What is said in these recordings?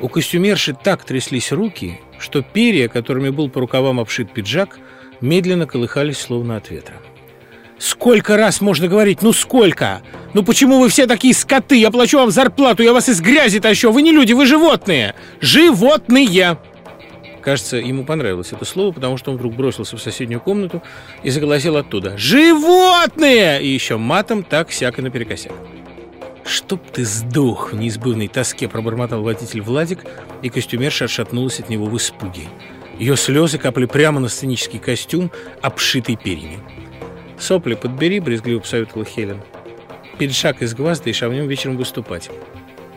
У костюмерши так тряслись руки, что перья, которыми был по рукавам обшит пиджак, медленно колыхались, словно от ветра. «Сколько раз можно говорить? Ну сколько? Ну почему вы все такие скоты? Я плачу вам зарплату, я вас из грязи тащу. Вы не люди, вы животные! Животные!» Кажется, ему понравилось это слово, потому что он вдруг бросился в соседнюю комнату и заголосил оттуда «Животные!» и еще матом так всяко наперекосяк. «Чтоб ты сдох!» — в неизбывной тоске пробормотал водитель Владик, и костюмерша отшатнулась от него в испуге. Ее слезы капали прямо на сценический костюм, обшитый перьями. «Сопли подбери», — брезгливо посоветовала Хелен. «Пиджак из гвозда, и в нем вечером выступать».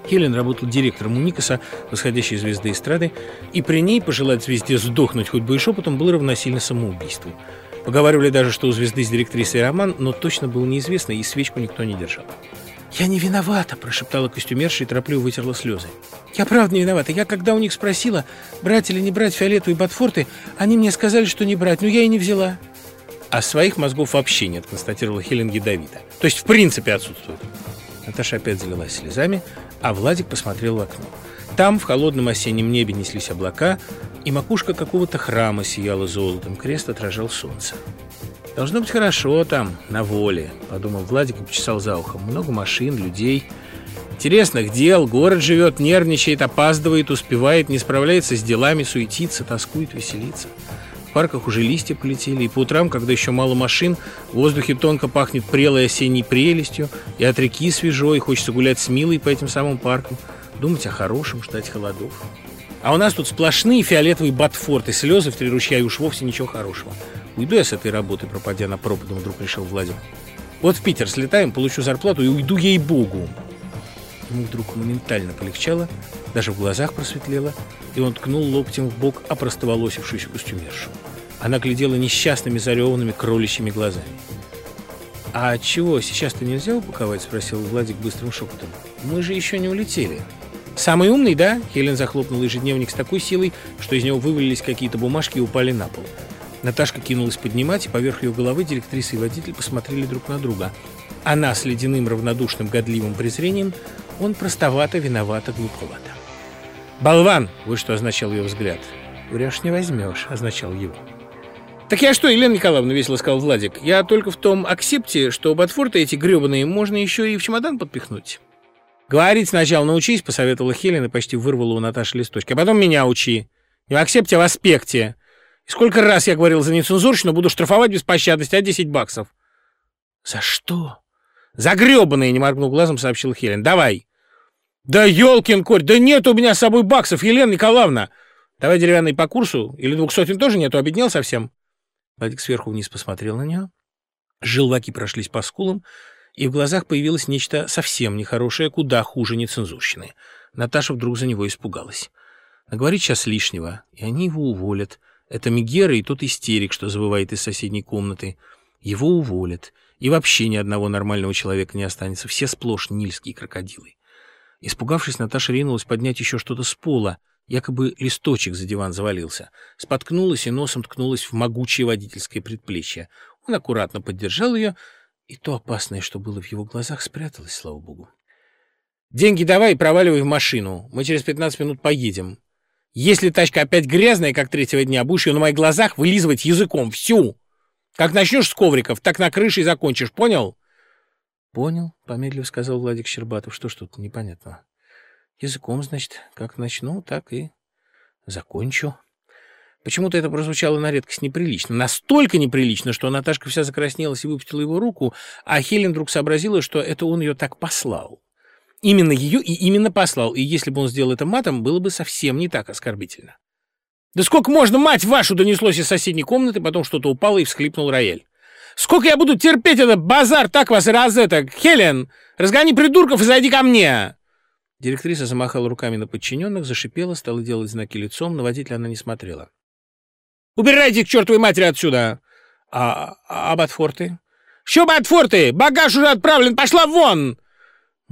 Хелен работал директором у Никаса, восходящей звезды эстрады, и при ней пожелать звезде сдохнуть хоть бы и шепотом было равносильно самоубийству. Поговаривали даже, что у звезды с директрисой роман, но точно было неизвестно, и свечку никто не держал. «Я не виновата», – прошептала костюмерша и торопливо вытерла слезы. «Я правда не виновата. Я когда у них спросила, брать или не брать фиолетовые ботфорты, они мне сказали, что не брать, но я и не взяла». «А своих мозгов вообще нет», – констатировала Хелен ядовито. «То есть в принципе отсутствует». Наташа опять залилась слезами, а Владик посмотрел в окно. Там в холодном осеннем небе неслись облака, и макушка какого-то храма сияла золотом, крест отражал солнце. «Должно быть хорошо там, на воле», — подумал Владик и почесал за ухом. «Много машин, людей, интересных дел, город живет, нервничает, опаздывает, успевает, не справляется с делами, суетится, тоскует, веселится». В парках уже листья полетели, и по утрам, когда еще мало машин, в воздухе тонко пахнет прелой осенней прелестью, и от реки свежо, и хочется гулять с Милой по этим самым паркам, думать о хорошем, ждать холодов. А у нас тут сплошные фиолетовые ботфорты, слезы в три ручья, и уж вовсе ничего хорошего. Уйду я с этой работы, пропадя на пропадом, вдруг решил Владимир. Вот в Питер слетаем, получу зарплату и уйду ей-богу. Ему вдруг моментально полегчало, даже в глазах просветлело, и он ткнул локтем в бок опростоволосившуюся костюмершу. Она глядела несчастными зареванными кроличьими глазами. «А чего, сейчас-то нельзя упаковать?» – спросил Владик быстрым шепотом. «Мы же еще не улетели». «Самый умный, да?» Хелен захлопнула ежедневник с такой силой, что из него вывалились какие-то бумажки и упали на пол. Наташка кинулась поднимать, и поверх ее головы директриса и водитель посмотрели друг на друга. Она с ледяным равнодушным годливым презрением, он простовато, виновато, глуповато. «Болван!» — вот что означал ее взгляд. «Врешь не возьмешь», — означал его. «Так я что, Елена Николаевна?» — весело сказал Владик. «Я только в том аксепте, что ботфорты эти гребаные можно еще и в чемодан подпихнуть». «Говорить сначала научись», — посоветовала Хелена почти вырвала у Наташи листочки. «А потом меня учи. Не в аксепте, а в аспекте. И сколько раз я говорил за нецензурщину, буду штрафовать без пощадности, а 10 баксов. За что? За гребаные, не моргнул глазом, сообщил Хелен. Давай. Да елкин корь, да нет у меня с собой баксов, Елена Николаевна. Давай деревянный по курсу, или двух тоже нету, обеднел совсем. Вадик сверху вниз посмотрел на нее. Желваки прошлись по скулам, и в глазах появилось нечто совсем нехорошее, куда хуже нецензурщины. Наташа вдруг за него испугалась. Наговорит сейчас лишнего, и они его уволят. Это Мегера и тот истерик, что забывает из соседней комнаты. Его уволят. И вообще ни одного нормального человека не останется. Все сплошь нильские крокодилы. Испугавшись, Наташа ринулась поднять еще что-то с пола. Якобы листочек за диван завалился. Споткнулась и носом ткнулась в могучее водительское предплечье. Он аккуратно поддержал ее, и то опасное, что было в его глазах, спряталось, слава богу. «Деньги давай и проваливай в машину. Мы через пятнадцать минут поедем. Если тачка опять грязная, как третьего дня, будешь ее на моих глазах вылизывать языком всю. Как начнешь с ковриков, так на крыше и закончишь, понял? Понял, помедлив сказал Владик Щербатов. Что ж тут непонятно? Языком, значит, как начну, так и закончу. Почему-то это прозвучало на редкость неприлично. Настолько неприлично, что Наташка вся закраснелась и выпустила его руку, а Хелен вдруг сообразила, что это он ее так послал. Именно ее и именно послал, и если бы он сделал это матом, было бы совсем не так оскорбительно. «Да сколько можно, мать вашу!» донеслось из соседней комнаты, потом что-то упало и всхлипнул Раэль. «Сколько я буду терпеть этот базар, так вас раз это! Хелен, разгони придурков и зайди ко мне!» Директриса замахала руками на подчиненных, зашипела, стала делать знаки лицом, на водителя она не смотрела. «Убирайте к чертовой матери отсюда!» «А, а Батфорты?» «Что Батфорты? Багаж уже отправлен, пошла вон!»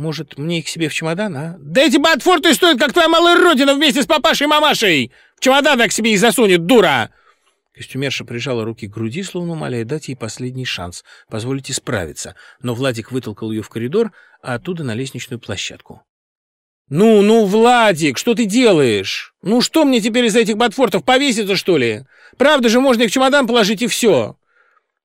Может, мне их себе в чемодан, а? Да эти ботфорты стоят, как твоя малая родина вместе с папашей и мамашей! В чемодан так себе их засунет, дура!» Костюмерша прижала руки к груди, словно умоляя дать ей последний шанс, позволить исправиться, но Владик вытолкал ее в коридор, а оттуда на лестничную площадку. «Ну, ну, Владик, что ты делаешь? Ну что мне теперь из этих ботфортов повеситься, что ли? Правда же, можно их в чемодан положить и все!»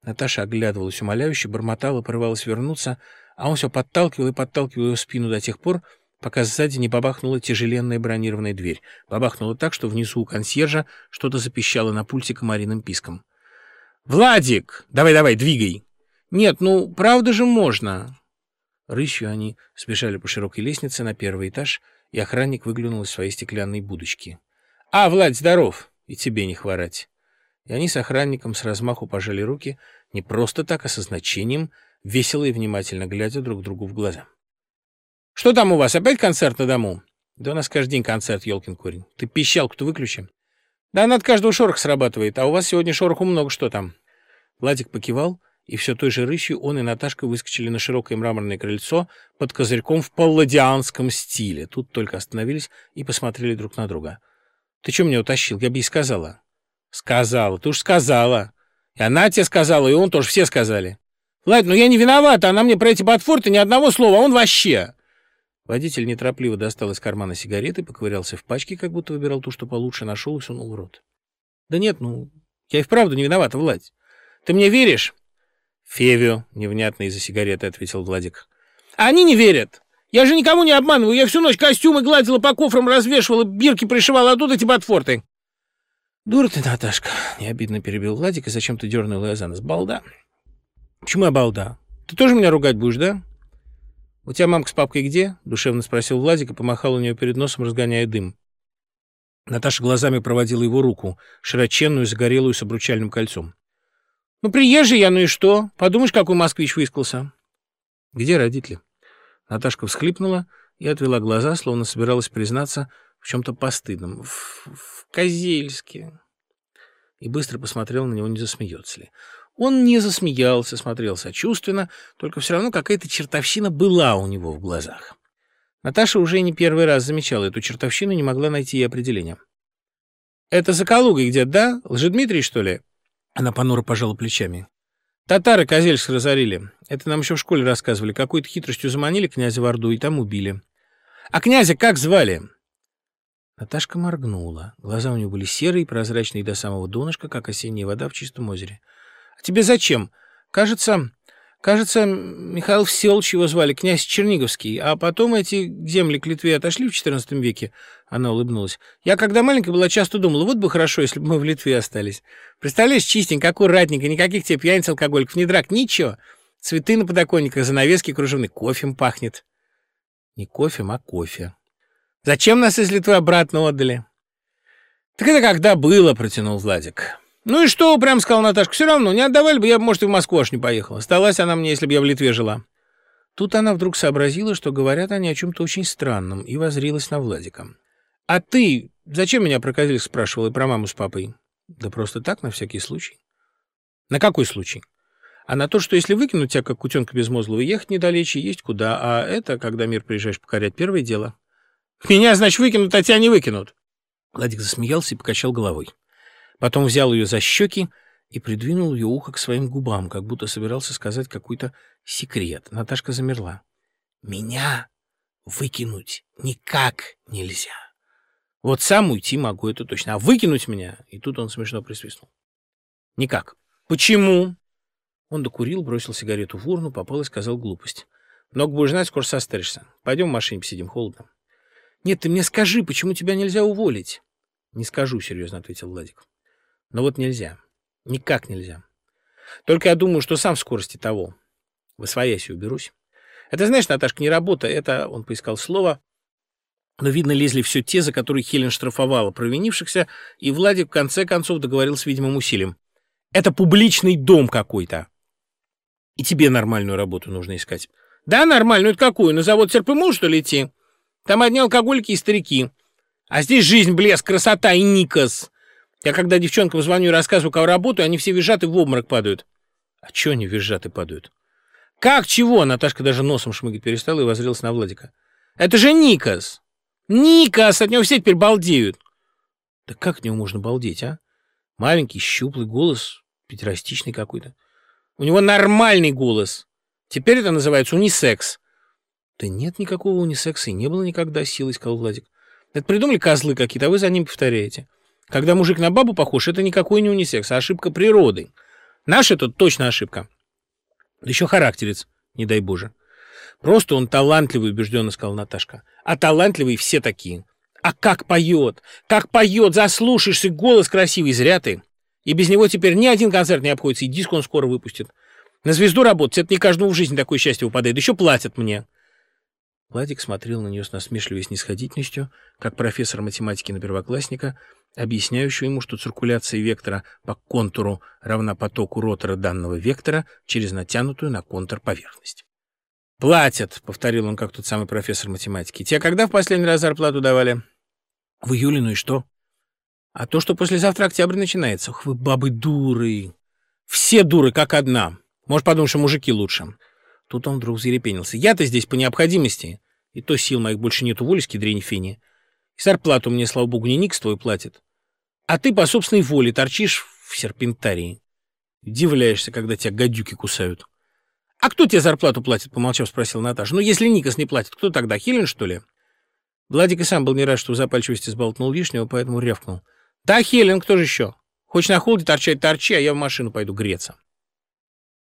Наташа оглядывалась умоляюще, бормотала, порывалась вернуться, а он все подталкивал и подталкивал ее спину до тех пор, пока сзади не бабахнула тяжеленная бронированная дверь. Бабахнула так, что внизу у консьержа что-то запищало на пульте комариным писком. «Владик! Давай-давай, двигай!» «Нет, ну, правда же можно!» Рысью они сбежали по широкой лестнице на первый этаж, и охранник выглянул из своей стеклянной будочки. «А, Влад, здоров! И тебе не хворать!» И они с охранником с размаху пожали руки, не просто так, а со значением, весело и внимательно глядя друг другу в глаза. «Что там у вас, опять концерт на дому?» «Да у нас каждый день концерт, елкин корень. Ты пищалку-то выключи». «Да над каждого шорох срабатывает, а у вас сегодня шороху много, что там?» Владик покивал, и все той же рысью он и Наташка выскочили на широкое мраморное крыльцо под козырьком в палладианском стиле. Тут только остановились и посмотрели друг на друга. «Ты что меня утащил? Я бы ей сказала». «Сказала. Ты уж сказала. И она тебе сказала, и он тоже все сказали». «Ладно, но я не виновата. Она мне про эти ботфорты ни одного слова, а он вообще...» Водитель неторопливо достал из кармана сигареты, поковырялся в пачке, как будто выбирал ту, что получше, нашел и сунул в рот. «Да нет, ну, я и вправду не виновата, Владь. Ты мне веришь?» «Февию», — невнятно из-за сигареты ответил Владик. «А они не верят. Я же никому не обманываю. Я всю ночь костюмы гладила, по кофрам развешивала, бирки пришивала, а тут эти ботфорты». «Дура ты, Наташка», — необидно перебил Владик и зачем-то дернул ее за нос. «Балда». «Почему я балда? Ты тоже меня ругать будешь, да?» «У тебя мамка с папкой где?» — душевно спросил Владик и помахал у нее перед носом, разгоняя дым. Наташа глазами проводила его руку, широченную, загорелую, с обручальным кольцом. Ну, приезжий я, ну и что? Подумаешь, какой москвич выискался. Где родители? Наташка всхлипнула и отвела глаза, словно собиралась признаться в чем-то постыдном. В, в Козельске. И быстро посмотрел на него, не засмеется ли. Он не засмеялся, смотрел сочувственно, только все равно какая-то чертовщина была у него в глазах. Наташа уже не первый раз замечала эту чертовщину и не могла найти ей определения. «Это за Калугой где-то, да? Лжедмитрий, что ли?» Она понуро пожала плечами. Татары Козельск разорили. Это нам еще в школе рассказывали. Какой-то хитростью заманили князя в Орду и там убили. А князя как звали? Наташка моргнула. Глаза у нее были серые, прозрачные до самого донышка, как осенняя вода в чистом озере. — А тебе зачем? Кажется, Кажется, Михаил Всеволодович его звали, князь Черниговский, а потом эти земли к Литве отошли в XIV веке. Она улыбнулась. Я, когда маленькая была, часто думала, вот бы хорошо, если бы мы в Литве остались. Представляешь, чистенько, аккуратненько, никаких тебе пьяниц, алкоголиков, ни драк, ничего. Цветы на подоконниках, занавески кружевные, кофем пахнет. Не кофем, а кофе. Зачем нас из Литвы обратно отдали? Так это когда было, протянул Владик. «Ну и что?» — прям сказал Наташка. «Все равно, не отдавали бы, я бы, может, и в Москву аж не поехала. Осталась она мне, если бы я в Литве жила». Тут она вдруг сообразила, что говорят они о чем-то очень странном, и возрилась на Владика. «А ты зачем меня про Козельск спрашивал и про маму с папой?» «Да просто так, на всякий случай». «На какой случай?» «А на то, что если выкинуть тебя, как кутенка безмозглого, ехать недалече, есть куда, а это, когда мир приезжаешь покорять, первое дело». «Меня, значит, выкинут, а тебя не выкинут». Владик засмеялся и покачал головой. Потом взял ее за щеки и придвинул ее ухо к своим губам, как будто собирался сказать какой-то секрет. Наташка замерла. «Меня выкинуть никак нельзя. Вот сам уйти могу, это точно. А выкинуть меня...» И тут он смешно присвистнул. «Никак. Почему?» Он докурил, бросил сигарету в урну, попал и сказал глупость. «Много будешь знать, скоро состаришься. Пойдем в машине посидим, холодно». «Нет, ты мне скажи, почему тебя нельзя уволить?» «Не скажу», — серьезно ответил Владик. Но вот нельзя. Никак нельзя. Только я думаю, что сам в скорости того. В освояси уберусь. Это, знаешь, Наташка, не работа, это, он поискал слово, но, видно, лезли все те, за которые Хелен штрафовала провинившихся, и Владик в конце концов договорился видимым усилием. Это публичный дом какой-то. И тебе нормальную работу нужно искать. Да, нормальную, это какую? На завод ЦРПМУ, что ли, идти? Там одни алкоголики и старики. А здесь жизнь, блеск, красота и Никос. Я когда девчонкам звоню и рассказываю, кого работаю, они все визжат и в обморок падают. А чё они визжат и падают? Как чего? Наташка даже носом шмыгать перестала и возрилась на Владика. Это же Никас! Никас! От него все теперь балдеют. Да как от него можно балдеть, а? Маленький, щуплый голос, пятерастичный какой-то. У него нормальный голос. Теперь это называется унисекс. Да нет никакого унисекса и не было никогда силы, сказал Владик. Это придумали козлы какие-то, а вы за ними повторяете. Когда мужик на бабу похож, это никакой не унисекс, а ошибка природы. Наш это точно ошибка. Да еще характерец, не дай боже. Просто он талантливый, убежденно сказал Наташка. А талантливые все такие. А как поет! Как поет! Заслушаешься, голос красивый, зря ты. И без него теперь ни один концерт не обходится, и диск он скоро выпустит. На звезду работать, это не каждому в жизни такое счастье выпадает. Еще платят мне. Владик смотрел на нее с насмешливой снисходительностью, как профессор математики на первоклассника, объясняющий ему, что циркуляция вектора по контуру равна потоку ротора данного вектора через натянутую на контур поверхность. «Платят», — повторил он, как тот самый профессор математики. «Тебе когда в последний раз зарплату давали?» «В июле, ну и что?» «А то, что послезавтра октябрь начинается. Ох, вы бабы дуры! Все дуры, как одна. Может, подумать, что мужики лучше». Тут он вдруг зарепенился. «Я-то здесь по необходимости. И то сил моих больше нету воли, дрень фини. И зарплату мне, слава богу, не Никс твой платит. А ты по собственной воле торчишь в серпентарии. Удивляешься, когда тебя гадюки кусают». «А кто тебе зарплату платит?» — помолчав, спросил Наташа. «Ну, если Никас не платит, кто тогда? Хелен, что ли?» Владик и сам был не рад, что в запальчивости сболтнул лишнего, поэтому рявкнул. «Да, Хелен, кто же еще? Хочешь на холоде торчать, торчи, а я в машину пойду греться».